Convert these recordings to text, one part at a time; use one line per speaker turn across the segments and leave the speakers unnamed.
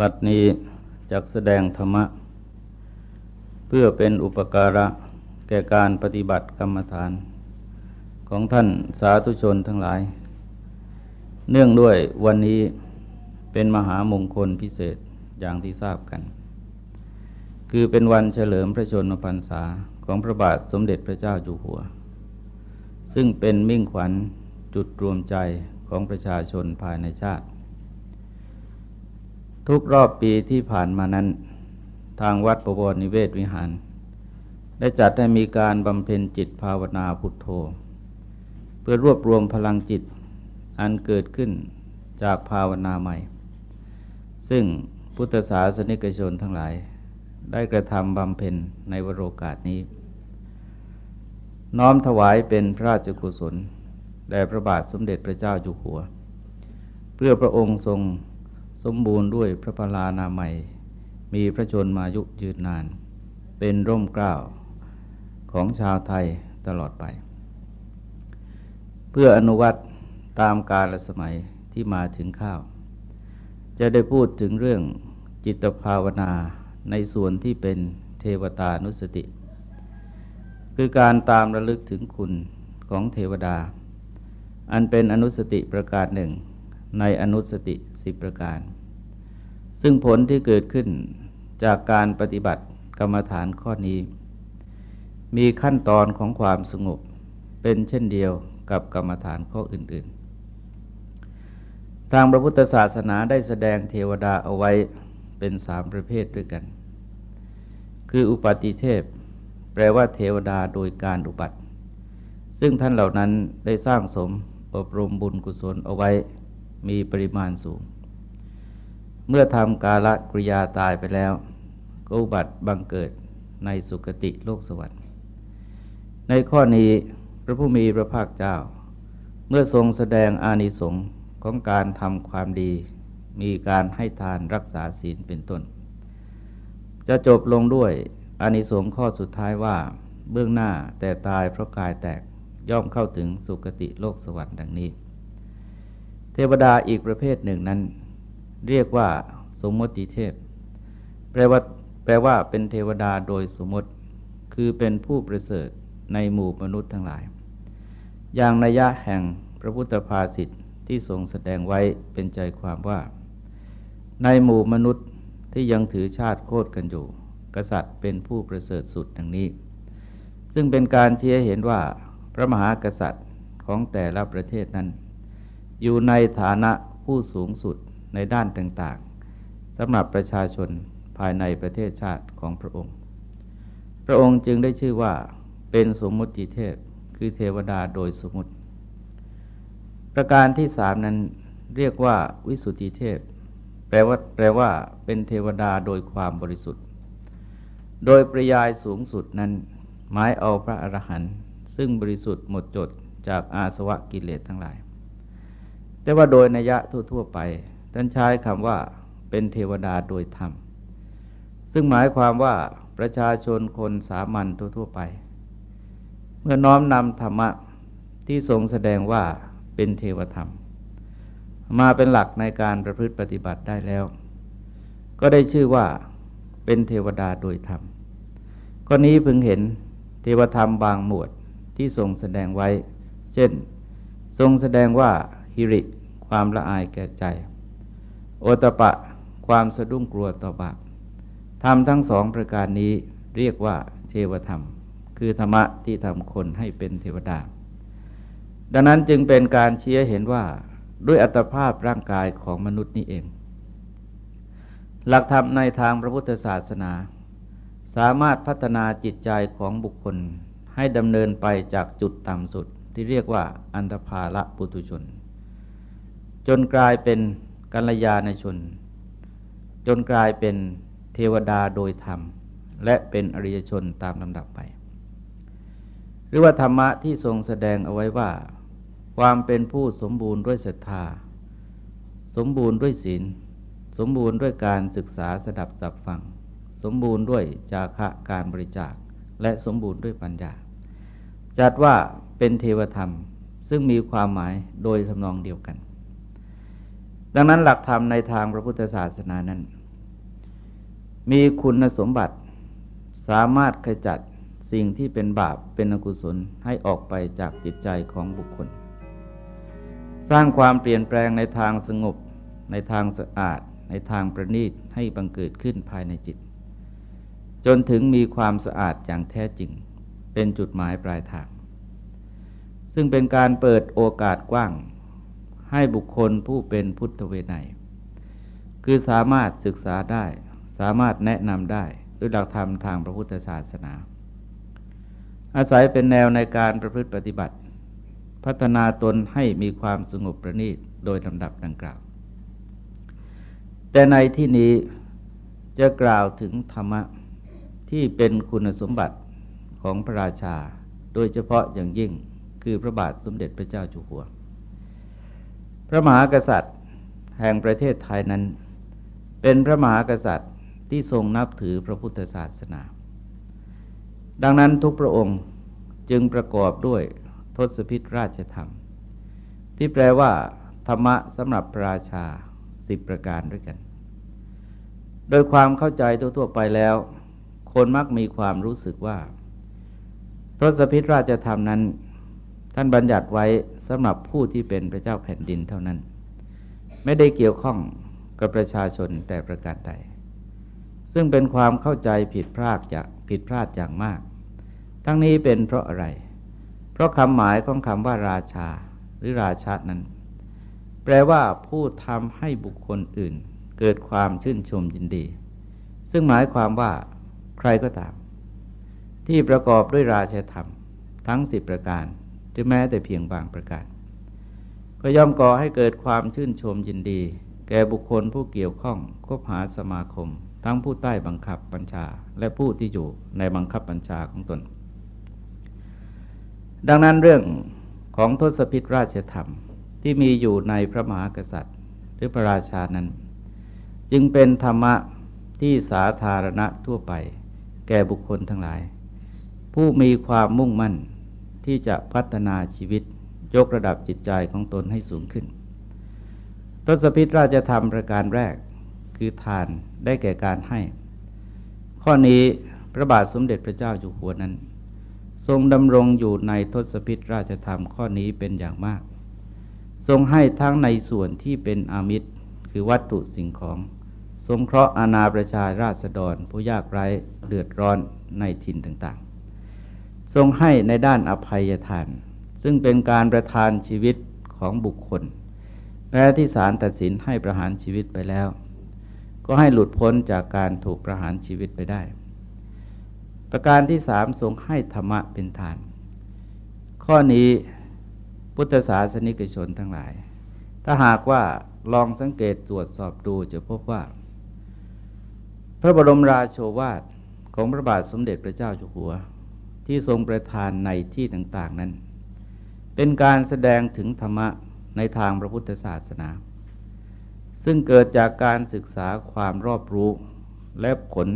บัดนี้จักแสดงธรรมะ เพื่อเป็นอุปการะแก่การปฏิบัติกรรมฐาน ของท่านสาธุชนทั้งหลาย เนื่องด้วยวันนี้เป็นมหามงคลพิเศษอย่างที่ทราบกัน คือเป็นวันเฉลิมพระชนมพรรษาของพระบาทสมเด็จพระเจ้าอยู่หัว ซึ่งเป็นมิ่งขวัญจุดรวมใจของประชาชนภายในชาติ ทุกรอบปีที่ผ่านมานั้น ทางวัดประวรนิเวศวิหาร ได้จัดให้มีการบำเพ็ญจิตภาวนาพุทโธ เพื่อรวบรวมพลังจิตอันเกิดขึ้นจากภาวนาใหม่ ซึ่งพุทธศาสนิกชนทั้งหลาย ได้กระทำบำเพ็ญในวโรกาสนี้ น้อมถวายเป็นพระราชกุศลแด่พระบาทสมเด็จพระเจ้าอยู่หัว เพื่อพระองค์ทรง สมบูรณ์ด้วยพระพลานามัย มีพระชนมายุยืนนาน เป็นร่มเกล้าของชาวไทยตลอดไป เพื่ออนุวัตตามกาลสมัยที่มาถึงข้าว จะได้พูดถึงเรื่องจิตภาวนาในส่วนที่เป็นเทวตานุสติ คือการตามระลึกถึงคุณของเทวดา อันเป็นอนุสติประการหนึ่งในอนุสติ สิบประการ ซึ่งผลที่เกิดขึ้นจากการปฏิบัติกรรมฐานข้อนี้ มีขั้นตอนของความสงบเป็นเช่นเดียวกับกรรมฐานข้ออื่น ๆ ทางพระพุทธศาสนาได้แสดงเทวดาเอาไว้เป็นสามประเภทด้วยกัน คืออุปาติเทพ แปลว่าเทวดาโดยการอุบัติ ซึ่งท่านเหล่านั้นได้สร้างสมอบรมบุญกุศลเอาไว้ มีปริมาณสูง เมื่อทำกาลกริยาตายไปแล้วก็อุบัติบังเกิดในสุคติโลกสวรรค์ ในข้อนี้พระผู้มีพระภาคเจ้า เมื่อทรงแสดงอานิสงส์ของการทำความดี มีการให้ทานรักษาศีลเป็นต้น จะจบลงด้วยอานิสงส์ข้อสุดท้ายว่าเบื้องหน้าแต่ตายเพราะกายแตกย่อมเข้าถึงสุคติโลกสวรรค์ดังนี้ เทวดาอีกประเภทหนึ่งนั้น เรียกว่าสมมติเทพ แปลว่าแปลว่าเป็นเทวดาโดยสมมติ คือเป็นผู้ประเสริฐในหมู่มนุษย์ทั้งหลาย อย่างนัยยะแห่งพระพุทธภาษิตที่ทรงแสดงไว้เป็นใจความว่า ในหมู่มนุษย์ที่ยังถือชาติโคตรกันอยู่ กษัตริย์เป็นผู้ประเสริฐสุดดังนี้ ซึ่งเป็นการเชี้เห็นว่าพระมหากษัตริย์ของแต่ละประเทศนั้น อยู่ในฐานะผู้สูงสุดในด้านต่างๆสำหรับประชาชนภายในประเทศชาติของพระองค์ พระองค์จึงได้ชื่อว่าเป็นสมมุติเทพคือเทวดาโดยสมมติ ประการที่สามนั้นเรียกว่าวิสุทธิเทพ แปลว่าแปลว่าเป็นเทวดาโดยความบริสุทธิ์ โดยประยายสูงสุดนั้นหมายเอาพระอรหันต์ซึ่งบริสุทธิ์หมดจดจากอาสวะกิเลสทั้งหลาย แต่ว่าโดยนัยะทั่ว ๆ ไปท่านใช้คำว่าเป็นเทวดาโดยธรรม ซึ่งหมายความว่าประชาชนคนสามัญทั่ว ๆ ไป เมื่อน้อมนำธรรมะที่ทรงแสดงว่าเป็นเทวธรรม มาเป็นหลักในการประพฤติปฏิบัติได้แล้ว ก็ได้ชื่อว่าเป็นเทวดาโดยธรรมข้อนี้พึงเห็นเทวธรรมบางหมวดที่ทรงแสดงไว้ เช่น ทรงแสดงว่า ฮิริ ความละอายแก่ใจ โอตปะความสะดุ้งกลัวต่อบาปธรรมทั้งสองประการนี้เรียกว่าเทวธรรม คือธรรมะที่ทำคนให้เป็นเทวดา ดังนั้นจึงเป็นการเชี้เห็นว่าด้วยอัตภาพร่างกายของมนุษย์นี้เอง หลักธรรมในทางพระพุทธศาสนา สามารถพัฒนาจิตใจของบุคคลให้ดำเนินไปจากจุดต่ำสุดที่เรียกว่าอันธพาละปุตุชน จนกลายเป็นกัลยาณชน จนกลายเป็นเทวดาโดยธรรม และเป็นอริยชนตามลำดับไป หรือว่าธรรมะที่ทรงแสดงเอาไว้ว่า ความเป็นผู้สมบูรณ์ด้วยศรัทธา สมบูรณ์ด้วยศีล สมบูรณ์ด้วยการศึกษาสดับจับฟัง สมบูรณ์ด้วยจาคะการบริจาค และสมบูรณ์ด้วยปัญญา จัดว่าเป็นเทวธรรมซึ่งมีความหมายโดยสำนองเดียวกัน ดังนั้นหลักธรรมในทางพระพุทธศาสนานั้น มีคุณสมบัติสามารถขจัดสิ่งที่เป็นบาปเป็นอกุศลให้ออกไปจากจิตใจของบุคคล สร้างความเปลี่ยนแปลงในทางสงบ ในทางสะอาด ในทางประณีตให้บังเกิดขึ้นภายในจิต จนถึงมีความสะอาดอย่างแท้จริง เป็นจุดหมายปลายทาง ซึ่งเป็นการเปิดโอกาสกว้าง ให้บุคคลผู้เป็นพุทธเวไนคือสามารถศึกษาได้ สามารถแนะนำได้ด้วยหลักธรรมทางพระพุทธศาสนา อาศัยเป็นแนวในการประพฤติปฏิบัติ พัฒนาตนให้มีความสงบประณีตโดยลำดับดังกล่าว แต่ในที่นี้จะกล่าวถึงธรรมะที่เป็นคุณสมบัติของพระราชา โดยเฉพาะอย่างยิ่งคือพระบาทสมเด็จพระเจ้าอยู่หัว พระมหากษัตริย์แห่งประเทศไทยนั้น เป็นพระมหากษัตริย์ที่ทรงนับถือพระพุทธศาสนา ดังนั้นทุกพระองค์จึงประกอบด้วยทศพิธราชธรรม ที่แปลว่า ธรรมะสำหรับพระราชาสิบประการด้วยกัน โดยความเข้าใจทั่วๆไปแล้ว คนมักมีความรู้สึกว่า ทศพิธราชธรรมนั้น ท่านบัญญัติไว้สำหรับผู้ที่เป็นพระเจ้าแผ่นดินเท่านั้น ไม่ได้เกี่ยวข้องกับประชาชนแต่ประการใด ซึ่งเป็นความเข้าใจผิดพลาดจากผิดพลาดอย่างมาก ทั้งนี้เป็นเพราะอะไร เพราะคำหมายของคำว่าราชาหรือราชานั้น แปลว่าผู้ทำให้บุคคลอื่น เกิดความชื่นชมยินดี ซึ่งหมายความว่าใครก็ตาม ที่ประกอบด้วยราชธรรม ทั้งสิบประการ หรือแม้แต่เพียงบางประการ ก็ย่อมก่อให้เกิดความชื่นชมยินดี แก่บุคคลผู้เกี่ยวข้องคบหาสมาคม ทั้งผู้ใต้บังคับบัญชา และผู้ที่อยู่ในบังคับบัญชาของตน ดังนั้นเรื่องของทศพิธราชธรรมที่มีอยู่ในพระมหากษัตริย์ หรือพระราชานั้น จึงเป็นธรรมะที่สาธารณะทั่วไป แก่บุคคลทั้งหลาย ผู้มีความมุ่งมั่น ที่จะพัฒนาชีวิตยกระดับจิตใจของตนให้สูงขึ้น ทศพิธราชธรรมประการแรกคือทานได้แก่การให้ ข้อนี้พระบาทสมเด็จพระเจ้าอยู่หัวนั้น ทรงดำรงอยู่ในทศพิธราชธรรมข้อนี้เป็นอย่างมาก ทรงให้ทั้งในส่วนที่เป็นอามิตรคือวัตถุสิ่งของ สงเคราะห์อาณาประชาราษฎรผู้ยากไร้เดือดร้อนในถิ่นต่างๆ ทรงให้ในด้านอภัยทาน ซึ่งเป็นการประทานชีวิตของบุคคลแม้ที่ศาลตัดสินให้ประหารชีวิตไปแล้ว ก็ให้หลุดพ้นจากการถูกประหารชีวิตไปได้ ประการที่สามทรงให้ธรรมะเป็นทาน ข้อนี้พุทธศาสนิกชนทั้งหลาย ถ้าหากว่าลองสังเกตตรวจสอบดูจะพบว่า พระบรมราโชวาทของพระบาทสมเด็จพระเจ้าอยู่หัว ที่ทรงประทานในที่ต่างๆนั้น เป็นการแสดงถึงธรรมะในทางพระพุทธศาสนา ซึ่งเกิดจากการศึกษาความรอบรู้และผล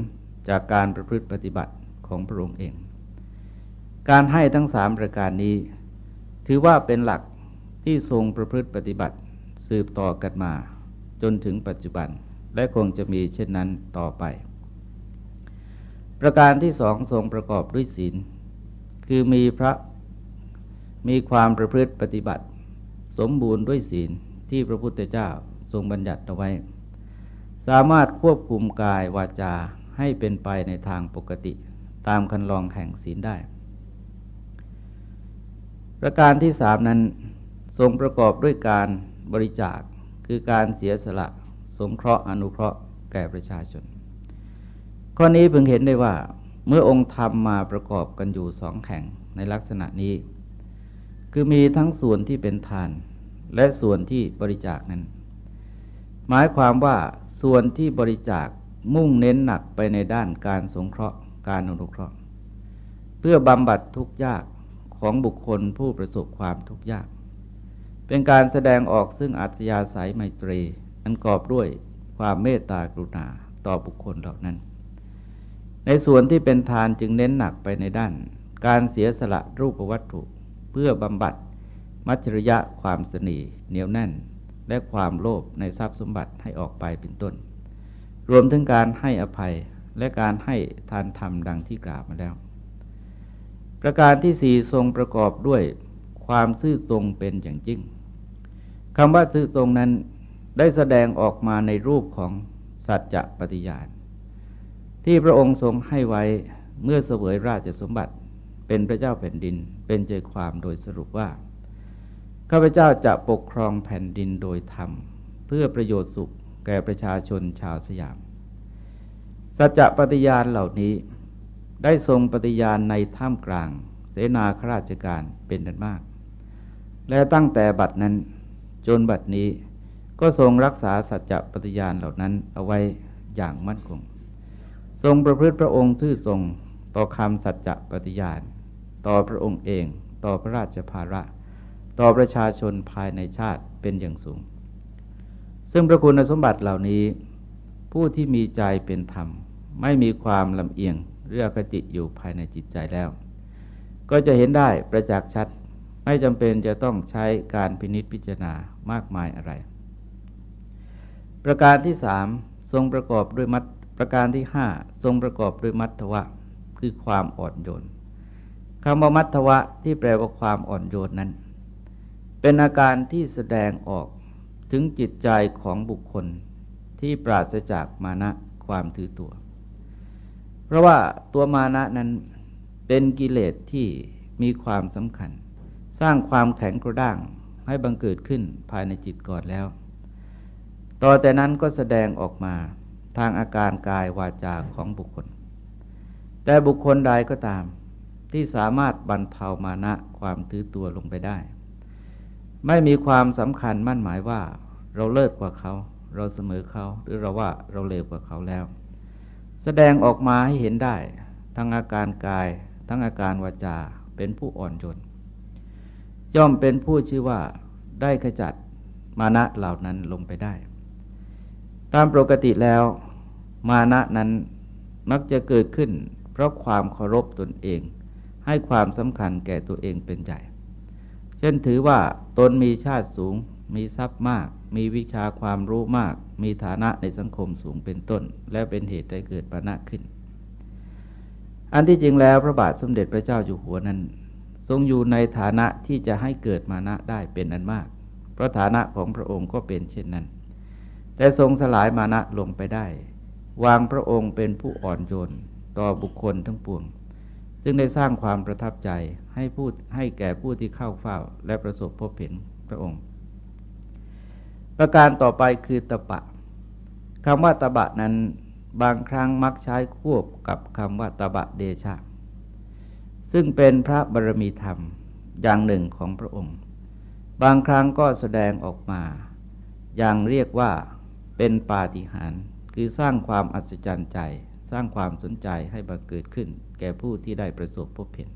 จากการประพฤติปฏิบัติของพระองค์เอง การให้ทั้งสามประการนี้ ถือว่าเป็นหลักที่ทรงประพฤติปฏิบัติสืบต่อกันมา จนถึงปัจจุบันและคงจะมีเช่นนั้นต่อไป ประการที่สองทรงประกอบด้วยศีล คือมีพระมีความประพฤติปฏิบัติ สมบูรณ์ด้วยศีลที่พระพุทธเจ้าทรงบัญญัติเอาไว้ สามารถควบคุมกายวาจาให้เป็นไปในทางปกติ ตามคันลองแห่งศีลได้ ประการที่สามนั้นทรงประกอบด้วยการบริจาคคือการเสียสละ สงเคราะห์อนุเคราะห์แก่ประชาชน ข้อนี้เพิ่งเห็นได้ว่า เมื่อองค์ธรรมมาประกอบกันอยู่สองแห่งในลักษณะนี้ คือมีทั้งส่วนที่เป็นทาน และส่วนที่บริจาคนั้น หมายความว่าส่วนที่บริจาคมุ่งเน้นหนักไปในด้านการสงเคราะห์การอนุเคราะห์ เพื่อบำบัดทุกข์ยากของบุคคลผู้ประสบความทุกข์ยาก เป็นการแสดงออกซึ่งอัตยาศัยไมตรีอันกอบด้วยความเมตตากรุณาต่อบุคคลเหล่านั้น ในส่วนที่เป็นทานจึงเน้นหนักไปในด้าน การเสียสละรูปวัตถุเพื่อบำบัด มัจฉริยะความสนีเหนียวแน่น และความโลภในทรัพย์สมบัติให้ออกไปเป็นต้น รวมถึงการให้อภัยและการให้ทานธรรมดังที่กล่าวมาแล้ว ประการที่สี่ทรงประกอบด้วยความซื่อทรงเป็นอย่างยิ่งคำว่าซื่อทรงนั้นได้แสดงออกมาในรูปของสัจจะปฏิญาณ ที่พระองค์ทรงให้ไว้เมื่อเสวยราชสมบัติ เป็นพระเจ้าแผ่นดิน เป็นใจความโดยสรุปว่าข้าพเจ้าจะปกครองแผ่นดินโดยธรรม เพื่อประโยชน์สุขแก่ประชาชนชาวสยาม สัจจะปฏิญาณเหล่านี้ ได้ทรงปฏิญาณในถ้ำกลาง เสนาข้าราชการเป็นนันมาก และตั้งแต่บัดนั้นจนบัดนี้ก็ทรงรักษาสัจจะปฏิญาณเหล่านั้นเอาไว้อย่างมั่นคง ทรงประพฤติพระองค์ชื่อทรงต่อคำสัจจะปฏิญาณ ต่อพระองค์เอง ต่อพระราชภาระ ต่อประชาชนภายในชาติเป็นอย่างสูง ซึ่งพระคุณสมบัติเหล่านี้ ผู้ที่มีใจเป็นธรรม ไม่มีความลำเอียงเรื่องกติอยู่ภายในจิตใจแล้ว ก็จะเห็นได้ประจักษ์ชัด ไม่จำเป็นจะต้องใช้การพินิษพิจารณามากมายอะไร ประการที่สามทรงประกอบด้วยมัด ประการที่ห้าทรงประกอบด้วยมัทวะคือความอ่อนโยนคำว่ามัทวะที่แปลว่าความอ่อนโยนนั้น เป็นอาการที่แสดงออกถึงจิตใจของบุคคลที่ปราศจากมานะความถือตัว เพราะว่าตัวมานะนั้นเป็นกิเลสที่มีความสำคัญ สร้างความแข็งกระด้างให้บังเกิดขึ้นภายในจิตก่อนแล้ว ต่อแต่นั้นก็แสดงออกมา ทางอาการกายวาจาของบุคคล แต่บุคคลใดก็ตามที่สามารถบรรเทามานะความถือตัวลงไปได้ ไม่มีความสำคัญมั่นหมายว่า เราเลิศกว่าเขา เราเสมอเขา หรือเราว่าเราเลวกว่าเขาแล้ว แสดงออกมาให้เห็นได้ ทั้งอาการกาย ทั้งอาการวาจาเป็นผู้อ่อนโยนย่อมเป็นผู้ชื่อว่าได้ขจัดมานะเหล่านั้นลงไปได้ ตามปกติแล้ว มานะนั้นมักจะเกิดขึ้น เพราะความเคารพตนเอง ให้ความสำคัญแก่ตัวเองเป็นใหญ่ เช่นถือว่าตนมีชาติสูง มีทรัพย์มาก มีวิชาความรู้มาก มีฐานะในสังคมสูงเป็นต้น และเป็นเหตุให้เกิดปณะขึ้น อันที่จริงแล้วพระบาทสมเด็จพระเจ้าอยู่หัวนั้น ทรงอยู่ในฐานะที่จะให้เกิดมานะได้เป็นอันมาก เพราะฐานะของพระองค์ก็เป็นเช่นนั้น แต่ทรงสลายมานะลงไปได้ วางพระองค์เป็นผู้อ่อนโยนต่อบุคคลทั้งปวงจึงได้สร้างความประทับใจให้ผู้ให้แก่ผู้ที่เข้าเฝ้า และประสบพบเห็นพระองค์ ประการต่อไปคือตบะคำว่าตบะนั้นบางครั้งมักใช้ควบกับคำว่าตบะเดชะ ซึ่งเป็นพระบรมีธรรมอย่างหนึ่งของพระองค์ บางครั้งก็แสดงออกมา อย่างเรียกว่าเป็นปาฏิหาริย์ คือสร้างความอัศจรรย์ใจ สร้างความสนใจให้บังเกิดขึ้น แก่ผู้ที่ได้ประสบพบเห็น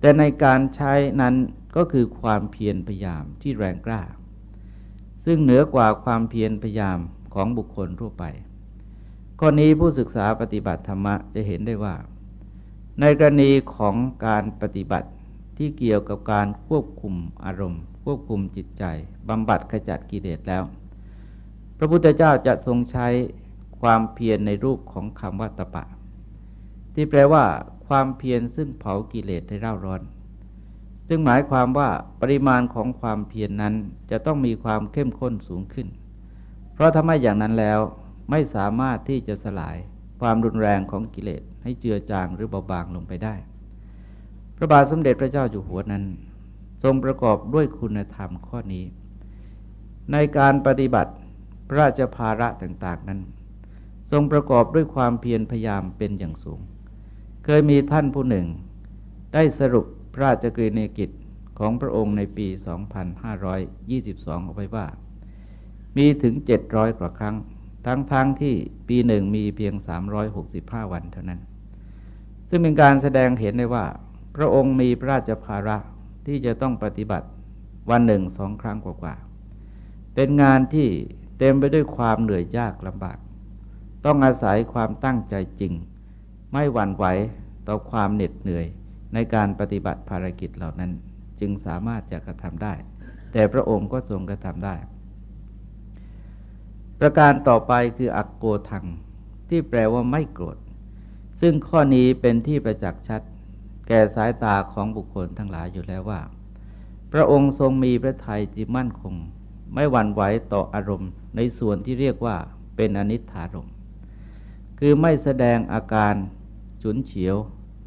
แต่ในการใช้นั้นก็คือความเพียรพยายามที่แรงกล้า ซึ่งเหนือกว่าความเพียรพยายามของบุคคลทั่วไป ข้อนี้ผู้ศึกษาปฏิบัติธรรมะจะเห็นได้ว่า ในกรณีของการปฏิบัติที่เกี่ยวกับการควบคุมอารมณ์ ควบคุมจิตใจบำบัดขจัดกิเลสแล้ว พระพุทธเจ้าจะทรงใช้ความเพียรในรูปของคำว่าตปะ ที่แปลว่า ความเพียรซึ่งเผากิเลสให้เร่าร้อน ซึ่งหมายความว่าปริมาณของความเพียรนนั้นจะต้องมีความเข้มข้นสูงขึ้น เพราะถ้าไม่อย่างนั้นแล้วไม่สามารถที่จะสลายความรุนแรงของกิเลสให้เจือจางหรือเบาบางลงไปได้ พระบาทสมเด็จพระเจ้าอยู่หัวนั้น ทรงประกอบด้วยคุณธรรมข้อนี้ ในการปฏิบัติ ระราชภาระต่าง ๆ นั้น ทรงประกอบด้วยความเพียรพยายามเป็นอย่างสูง เคยมีท่านผู้หนึ่ง ได้สรุปพระราชกรณียกิจของพระองค์ในปี 2522 เอาไว้ว่า มีถึง 700 กว่าครั้ง ทั้งๆทที่ปีหนึ่งมีเพียง 365 วันเท่านั้น ซึ่งเป็นการแสดงเห็นได้ว่า พระองค์มีพระราชภาระที่จะต้องปฏิบัติวันหนึ่งสองครั้งกว่าๆ เป็นงานที่ เต็มไปด้วยความเหนื่อยยากลำบาก ต้องอาศัยความตั้งใจจริง ไม่หวั่นไหวต่อความเหน็ดเหนื่อยในการปฏิบัติภารกิจเหล่านั้น จึงสามารถจะกระทำได้ แต่พระองค์ก็ทรงกระทำได้ ประการต่อไปคืออักโกทัง ที่แปลว่าไม่โกรธ ซึ่งข้อนี้เป็นที่ประจักษ์ชัด แก่สายตาของบุคคลทั้งหลายอยู่แล้วว่า พระองค์ทรงมีพระทัยที่มั่นคง ไม่หวั่นไหวต่ออารมณ์ ในส่วนที่เรียกว่าเป็นอนิจฐารมคือไม่แสดงอาการฉุนเฉียว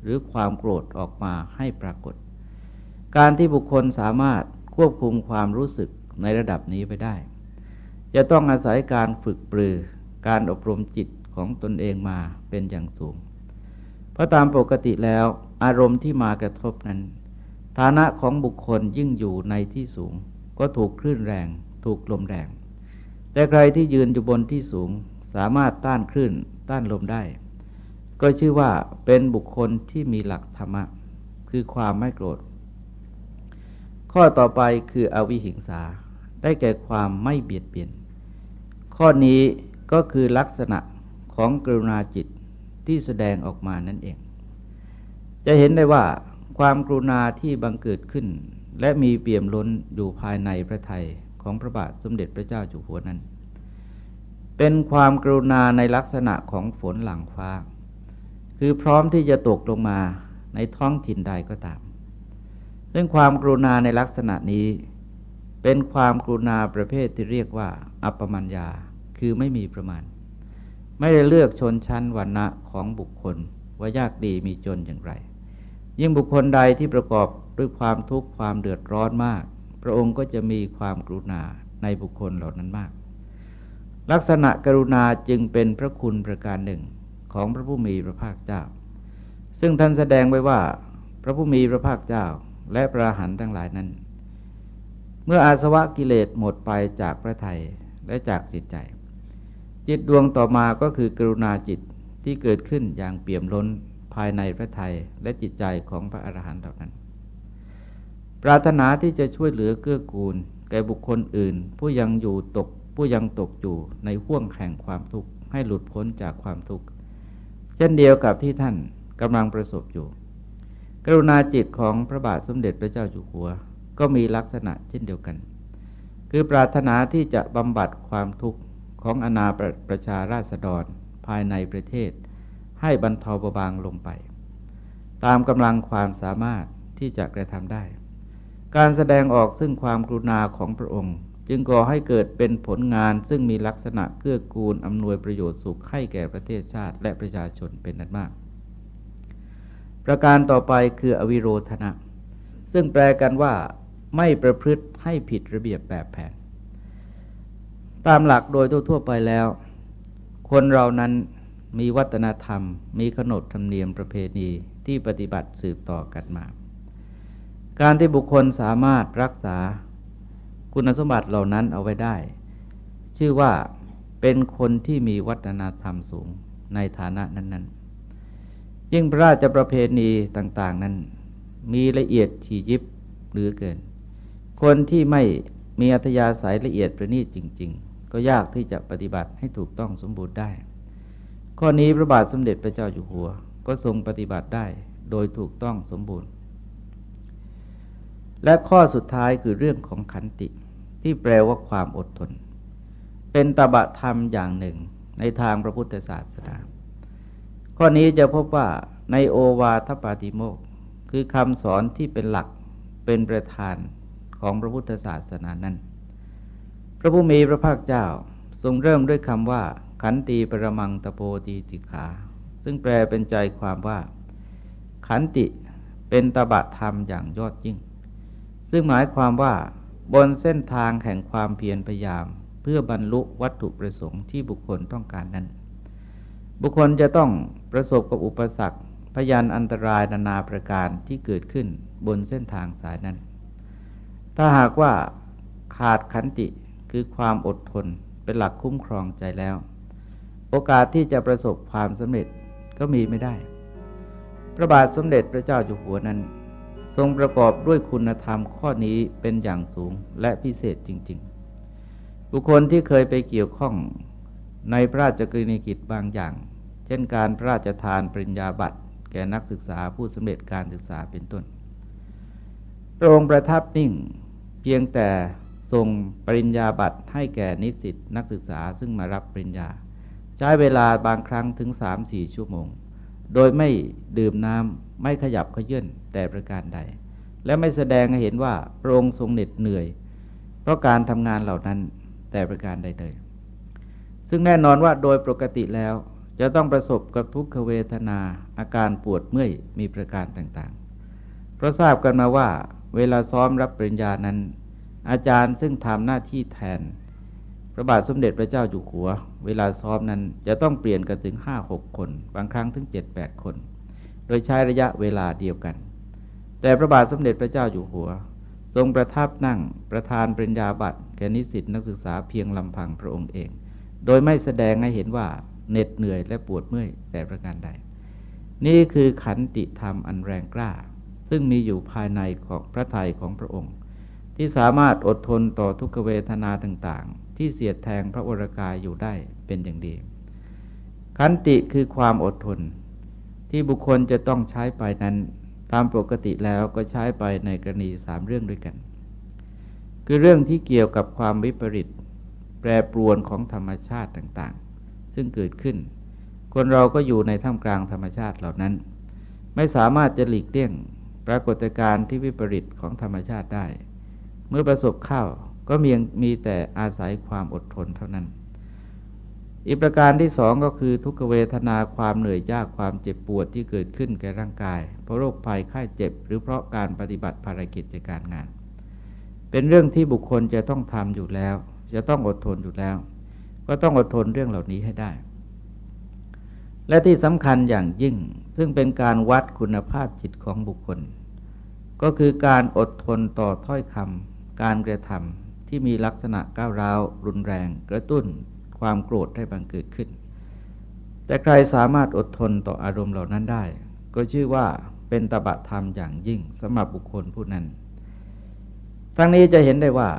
หรือความโกรธออกมาให้ปรากฏ การที่บุคคลสามารถควบคุมความรู้สึกในระดับนี้ไปได้ จะต้องอาศัยการฝึกปรือ การอบรมจิตของตนเองมาเป็นอย่างสูง เพราะตามปกติแล้วอารมณ์ที่มากระทบนั้น ฐานะของบุคคลยิ่งอยู่ในที่สูง ก็ถูกคลื่นแรง ถูกลมแรง แต่ใครที่ยืนอยู่บนที่สูงสามารถต้านคลื่นต้านลมได้ ก็ชื่อว่าเป็นบุคคลที่มีหลักธรรมะ คือความไม่โกรธ ข้อต่อไปคืออวิหิงสา ได้แก่ความไม่เบียดเบียน ข้อนี้ก็คือลักษณะของกรุณาจิตที่แสดงออกมานั่นเอง จะเห็นได้ว่าความกรุณาที่บังเกิดขึ้น และมีเปี่ยมล้นอยู่ภายในพระทัย ของพระบาทสมเด็จพระเจ้าอยู่หัวนั้น เป็นความกรุณาในลักษณะของฝนหลังฟ้า คือพร้อมที่จะตกลงมาในท้องถิ่นใดก็ตาม ซึ่งความกรุณาในลักษณะนี้ เป็นความกรุณาประเภทที่เรียกว่า อัปปมัญญาคือไม่มีประมาณ ไม่ได้เลือกชนชั้นวรรณะของบุคคลว่ายากดีมีจนอย่างไร ยิ่งบุคคลใดที่ประกอบด้วยความทุกข์ความเดือดร้อนมาก พระองค์ก็จะมีความกรุณาในบุคคลเหล่านั้นมาก ลักษณะกรุณาจึงเป็นพระคุณประการหนึ่งของพระผู้มีพระภาคเจ้า ซึ่งท่านแสดงไว้ว่า พระผู้มีพระภาคเจ้าและพระหันทั้งหลายนั้น เมื่ออาสวะกิเลสหมดไปจากพระไทยและจากจิตใจ จิตดวงต่อมาก็คือกรุณาจิตที่เกิดขึ้นอย่างเปี่ยมล้นภายในพระไทยและจิตใจของพระอรหันต์เหล่านั้น รารถนาที่จะช่วยเหลือเกื้อกูล แก่บุคคลอื่น ผู้ยังอยู่ตกผู้ยังตกอยู่ในห่วงแห่งความทุกข์ให้หลุดพ้นจากความทุกข์เช่นเดียวกับที่ท่านกำลังประสบอยู่ กรุณาจิตของพระบาทสมเด็จพระเจ้าอยู่หัว ก็มีลักษณะเช่นเดียวกัน คือปรารถนาที่จะบำบัดความทุกข์ของอนาประประชาราษฎรภายในประเทศ ให้บรรเทาเบาบางลงไป ตามกำลังความสามารถที่จะกระทำได้ การแสดงออกซึ่งความกรุณาของพระองค์ จึงก่อให้เกิดเป็นผลงานซึ่งมีลักษณะเกื้อกูลอำนวยประโยชน์สุขให้แก่ประเทศชาติและประชาชนเป็นนั้นมาก ประการต่อไปคืออวิโรธนะ ซึ่งแปลกันว่าไม่ประพฤติให้ผิดระเบียบแบบแผน ตามหลักโดยทั่วไปแล้ว คนเรานั้นมีวัฒนธรรม มีขนบธรรมเนียมประเพณีที่ปฏิบัติสืบต่อกันมา การที่บุคคลสามารถรักษาคุณสมบัติเหล่านั้นเอาไว้ได้ ชื่อว่าเป็นคนที่มีวัฒนธรรมสูงในฐานะนั้น ๆ ยิ่งพระราชประเพณีต่าง ๆ นั้น มีละเอียดถี่ยิบหรือเกิน คนที่ไม่มีอัธยาศัยละเอียดประณีตจริง ๆ ก็ยากที่จะปฏิบัติให้ถูกต้องสมบูรณ์ได้ ข้อนี้พระบาทสมเด็จพระเจ้าอยู่หัว ก็ทรงปฏิบัติได้โดยถูกต้องสมบูรณ์ และข้อสุดท้ายคือเรื่องของขันติที่แปลว่าความอดทน เป็นตบะธรรมอย่างหนึ่งในทางพระพุทธศาสนา ข้อนี้จะพบว่าในโอวาทปาติโมกคือคำสอนที่เป็นหลักเป็นประธานของพระพุทธศาสนานั้น พระผู้มีพระภาคเจ้าทรงเริ่มด้วยคำว่า ขันตีปรมังตโปตีติขา ซึ่งแปลเป็นใจความว่า ขันติเป็นตบะธรรมอย่างยอดยิ่ง ซึ่งหมายความว่าบนเส้นทางแห่งความเพียรพยายาม เพื่อบรรลุวัตถุประสงค์ที่บุคคลต้องการนั้น บุคคลจะต้องประสบกับอุปสรรค พยานอันตรายนานาประการที่เกิดขึ้นบนเส้นทางสายนั้น ถ้าหากว่าขาดขันติคือความอดทนเป็นหลักคุ้มครองใจแล้ว โอกาสที่จะประสบความสำเร็จก็มีไม่ได้ พระบาทสมเด็จพระเจ้าอยู่หัวนั้น ทรงประกอบด้วยคุณธรรมข้อนี้เป็นอย่างสูงและพิเศษจริง ๆ บุคคลที่เคยไปเกี่ยวข้องในพระราชกรณีกิจบางอย่าง เช่นการพระราชทานปริญญาบัตร แก่นักศึกษาผู้สำเร็จการศึกษาเป็นต้นพระองค์ประทับนิ่งเพียงแต่ส่งปริญญาบัตรให้แก่นิสิตนักศึกษาซึ่งมารับปริญญา ใช้เวลาบางครั้งถึงสามสี่ชั่วโมง โดยไม่ดื่มน้ำไม่ขยับขยื่นแต่ประการใด และไม่แสดงให้เห็นว่าพระองค์ทรงเหน็ดเหนื่อย เพราะการทำงานเหล่านั้นแต่ประการใดเลยซึ่งแน่นอนว่าโดยปกติแล้ว จะต้องประสบกับทุกขเวทนาอาการปวดเมื่อยมีประการต่างๆ เพราะทราบกันมาว่า เวลาซ้อมรับปริญญานั้น อาจารย์ซึ่งทำหน้าที่แทน พระบาทสมเด็จพระเจ้าอยู่หัว เวลาซ้อมนั้นจะต้องเปลี่ยนกันถึงห้าหกคน บางครั้งถึงเจ็ดแปดคน โดยใช้ระยะเวลาเดียวกัน แต่พระบาทสมเด็จพระเจ้าอยู่หัว ทรงประทับนั่งประธานปริญญาบัตรแก่นิสิตนักศึกษาเพียงลำพังพระองค์เอง โดยไม่แสดงให้เห็นว่าเหน็ดเหนื่อยและปวดเมื่อยแต่ประการใด นี่คือขันติธรรมอันแรงกล้า ซึ่งมีอยู่ภายในของพระทัยของพระองค์ ที่สามารถอดทนต่อทุกขเวทนาต่างๆ ที่เสียดแทงพระวรกายอยู่ได้เป็นอย่างดี ขันติคือความอดทน ที่บุคคลจะต้องใช้ไปนั้น ตามปกติแล้วก็ใช้ไปในกรณีสามเรื่องด้วยกัน คือเรื่องที่เกี่ยวกับความวิปริต แปรปรวนของธรรมชาติต่างๆ ซึ่งเกิดขึ้น คนเราก็อยู่ในท่ามกลางธรรมชาติเหล่านั้น ไม่สามารถจะหลีกเลี่ยงปรากฏการณ์ที่วิปริตของธรรมชาติได้ เมื่อประสบเข้าก็มีมีแต่อาศัยความอดทนเท่านั้น อีกประการที่สองก็คือทุกเวทนาความเหนื่อยยากความเจ็บปวดที่เกิดขึ้นแก่ร่างกาย เพราะโรคภัยไข้เจ็บ หรือเพราะการปฏิบัติภารกิจในการงาน เป็นเรื่องที่บุคคลจะต้องทำอยู่แล้ว จะต้องอดทนอยู่แล้ว ก็ต้องอดทนเรื่องเหล่านี้ให้ได้ และที่สำคัญอย่างยิ่งซึ่งเป็นการวัดคุณภาพจิตของบุคคล ก็คือการอดทนต่อถ้อยคำการกระทำที่มีลักษณะก้าวร้าว รุนแรง กระตุ้น ความโกรธให้บังเกิดขึ้น แต่ใครสามารถอดทนต่ออารมณ์เหล่านั้นได้ ก็ชื่อว่าเป็นตบะธรรมอย่างยิ่งสำหรับบุคคลผู้นั้น ทั้งนี้จะเห็นได้ว่า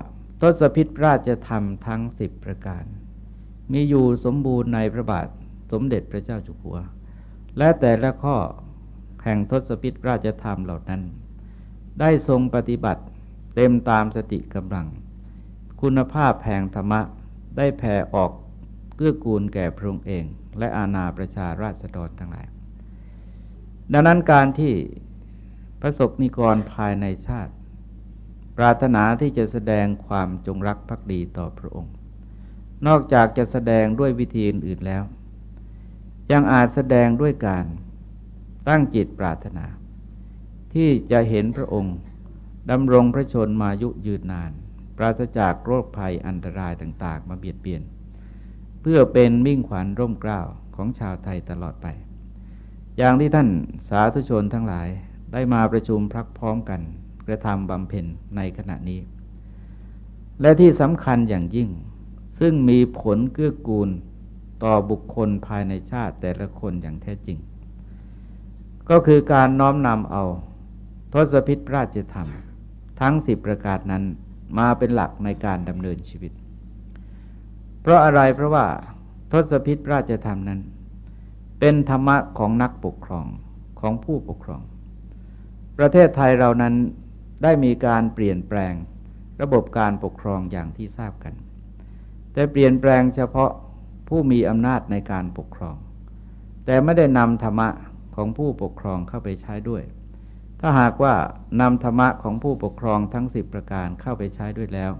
ทศพิธราชธรรมทั้งสิบประการ มีอยู่สมบูรณ์ในพระบาทสมเด็จพระเจ้าจุฬาและแต่ละข้อแห่งทศพิธราชธรรมเหล่านั้น ได้ทรงปฏิบัติเต็มตามสติกำลัง คุณภาพแห่งธรรมะได้แผ่ออก เกื้อกูลแก่พระองค์เอง และอาณาประชาราษฎรทั้งหลาย ดังนั้นการที่พระสกนิกรภายในชาติ ปรารถนาที่จะแสดงความจงรักภักดีต่อพระองค์ นอกจากจะแสดงด้วยวิธีอื่นแล้ว ยังอาจแสดงด้วยการตั้งจิตปรารถนา ที่จะเห็นพระองค์ดำรงพระชนมายุยืนนาน ปราศจากโรคภัยอันตรายต่าง ๆ มาเบียดเบียน เพื่อเป็นมิ่งขวัญร่มเกล้าของชาวไทยตลอดไป อย่างที่ท่านสาธุชนทั้งหลายได้มาประชุมพักพร้อมกัน กระทำบำเพ็ญในขณะนี้ และที่สำคัญอย่างยิ่ง ซึ่งมีผลเกื้อกูลต่อบุคคลภายในชาติแต่ละคนอย่างแท้จริง ก็คือการน้อมนำเอาทศพิษราชธรรม ทั้งสิบประการนั้นมาเป็นหลักในการดำเนินชีวิต เพราะอะไรเพราะว่าทศพิษราชธรรมนั้น เป็นธรรมะของนักปกครองของผู้ปกครอง ประเทศไทยเรานั้นได้มีการเปลี่ยนแปลงระบบการปกครองอย่างที่ทราบกัน แต่เปลี่ยนแปลงเฉพาะผู้มีอำนาจในการปกครอง แต่ไม่ได้นำธรรมะของผู้ปกครองเข้าไปใช้ด้วย ถ้าหากว่านำธรรมะของผู้ปกครองทั้งสิบประการเข้าไปใช้ด้วยแล้ว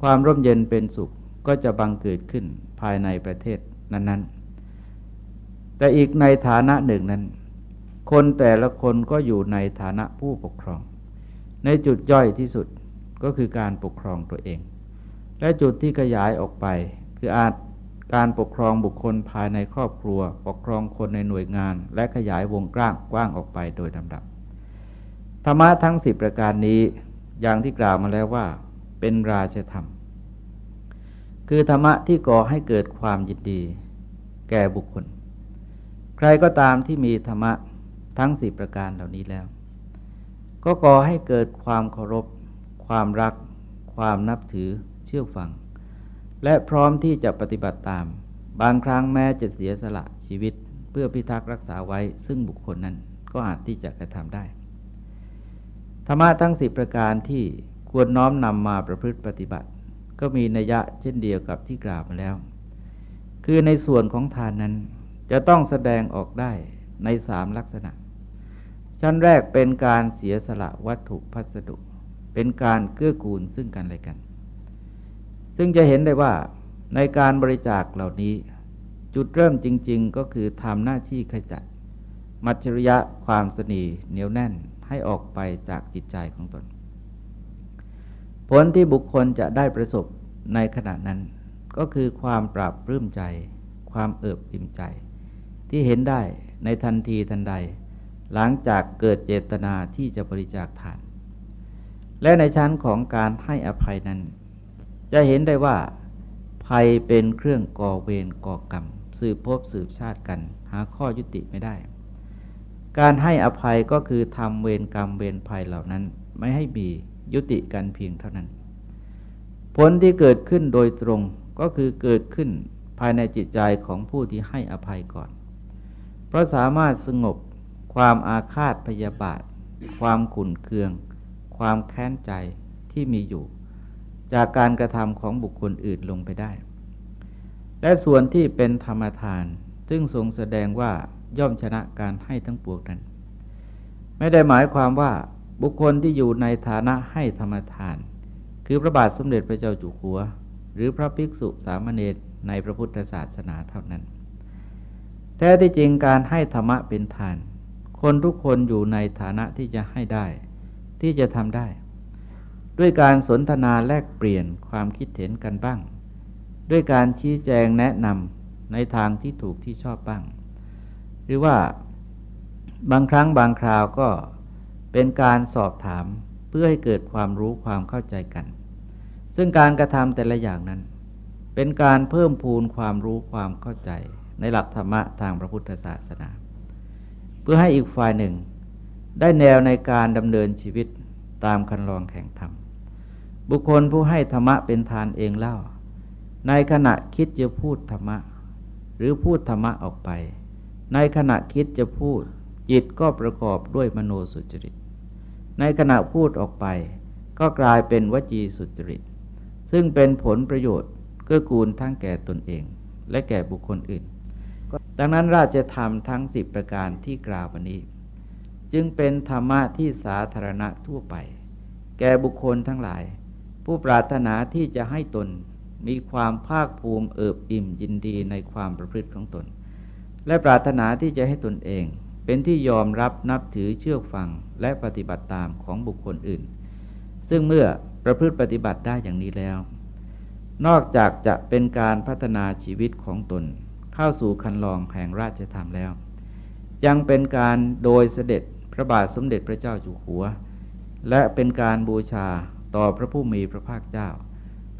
ความร่มเย็นเป็นสุข ก็จะบังเกิดขึ้นภายในประเทศนั้น ๆ แต่อีกในฐานะหนึ่งนั้น คนแต่ละคนก็อยู่ในฐานะผู้ปกครอง ในจุดย่อยที่สุดก็คือการปกครองตัวเอง และจุดที่ขยายออกไป คืออาจการปกครองบุคคลภายในครอบครัว ปกครองคนในหน่วยงาน และขยายวงกว้างกว้างออกไปโดยลำดับธรรมะทั้งสิบประการนี้อย่างที่กล่าวมาแล้วว่า เป็นราชธรรม คือธรรมะที่ก่อให้เกิดความยินดี แก่บุคคล ใครก็ตามที่มีธรรมะทั้งสิบประการเหล่านี้แล้ว ก็ก่อให้เกิดความเคารพ ความรัก ความนับถือเชื่อฟัง และพร้อมที่จะปฏิบัติตาม บางครั้งแม้จะเสียสละชีวิต เพื่อพิทักษ์รักษาไว้ซึ่งบุคคลนั้นก็อาจที่จะกระทำได้ ธรรมะทั้งสิบประการที่ควรน้อมนำมาประพฤติปฏิบัติ ก็มีนัยยะเช่นเดียวกับที่กล่าวมาแล้ว คือในส่วนของทานนั้น จะต้องแสดงออกได้ในสามลักษณะ ชั้นแรกเป็นการเสียสละวัตถุพัสดุ เป็นการเกื้อกูลซึ่งกันและกัน ซึ่งจะเห็นได้ว่าในการบริจาคเหล่านี้ จุดเริ่มจริง ๆ ก็คือทำหน้าที่ขจัด มัจฉริยะความสนีเหนียวแน่นให้ออกไปจากจิตใจของตน ผลที่บุคคลจะได้ประสบในขณะนั้น ก็คือความปราบปลื้มใจ ความเอิบอิ่มใจ ที่เห็นได้ในทันทีทันใด หลังจากเกิดเจตนาที่จะบริจาคทาน และในชั้นของการให้อภัยนั้น จะเห็นได้ว่า ภัยเป็นเครื่องก่อเวรก่อกรรม สืบพบสืบชาติกัน หาข้อยุติไม่ได้ การให้อภัยก็คือทำเวรกรรมเวรภัยเหล่านั้นไม่ให้มี ยุติกันเพียงเท่านั้น ผลที่เกิดขึ้นโดยตรงก็คือเกิดขึ้นภายในจิตใจของผู้ที่ให้อภัยก่อน เพราะสามารถสงบความอาฆาตพยาบาท ความขุ่นเคือง ความแค้นใจที่มีอยู่ จากการกระทำของบุคคลอื่นลงไปได้ และส่วนที่เป็นธรรมทาน ซึ่งทรงแสดงว่าย่อมชนะการให้ทั้งปวงนั้น ไม่ได้หมายความว่า บุคคลที่อยู่ในฐานะให้ธรรมทาน คือพระบาทสมเด็จพระเจ้าอยู่หัว หรือพระภิกษุสามเณรในพระพุทธศาสนาเท่านั้น แท้ที่จริงการให้ธรรมะเป็นทาน คนทุกคนอยู่ในฐานะที่จะให้ได้ ที่จะทำได้ ด้วยการสนทนาแลกเปลี่ยนความคิดเห็นกันบ้าง ด้วยการชี้แจงแนะนำในทางที่ถูกที่ชอบบ้าง หรือว่าบางครั้งบางคราวก็ เป็นการสอบถามเพื่อให้เกิดความรู้ความเข้าใจกัน ซึ่งการกระทำแต่ละอย่างนั้น เป็นการเพิ่มพูนความรู้ความเข้าใจ ในหลักธรรมะทางพระพุทธศาสนา เพื่อให้อีกฝ่ายหนึ่ง ได้แนวในการดำเนินชีวิตตามคันลองแห่งธรรม บุคคลผู้ให้ธรรมะเป็นทานเองเล่า ในขณะคิดจะพูดธรรมะ หรือพูดธรรมะออกไป ในขณะคิดจะพูดจิตก็ประกอบด้วยมโนสุจริต ในขณะพูดออกไป ก็กลายเป็นวจีสุจริต ซึ่งเป็นผลประโยชน์เกื้อกูลทั้งแก่ตนเอง และแก่บุคคลอื่น ดังนั้นราชธรรมทั้งสิบประการที่กล่าววันนี้ จึงเป็นธรรมะที่สาธารณะทั่วไป แก่บุคคลทั้งหลาย ผู้ปรารถนาที่จะให้ตนมีความภาคภูมิเอิบอิ่มยินดีในความประพฤติของตน และปรารถนาที่จะให้ตนเอง เป็นที่ยอมรับนับถือเชื่อฟังและปฏิบัติตามของบุคคลอื่น ซึ่งเมื่อประพฤติปฏิบัติได้อย่างนี้แล้ว นอกจากจะเป็นการพัฒนาชีวิตของตน เข้าสู่คันลองแห่งราชธรรมแล้ว ยังเป็นการโดยเสด็จพระบาทสมเด็จพระเจ้าอยู่หัว และเป็นการบูชาต่อพระผู้มีพระภาคเจ้า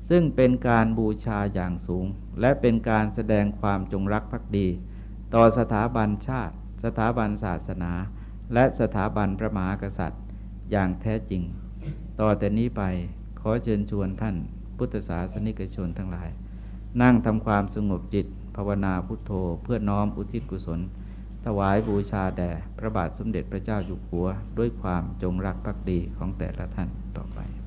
ซึ่งเป็นการบูชาอย่างสูง และเป็นการแสดงความจงรักภักดี ต่อสถาบันชาติ สถาบันศาสนา และสถาบันพระมหากษัตริย์อย่างแท้จริง ต่อแต่นี้ไปขอเชิญชวนท่านพุทธศาสนิกชนทั้งหลาย นั่งทำความสงบจิต ภาวนาพุทโธ เพื่อน้อมอุทิศกุศล ถวายบูชาแด่พระบาทสมเด็จพระเจ้าอยู่หัว ด้วยความจงรักภักดีของแต่ละท่านต่อไป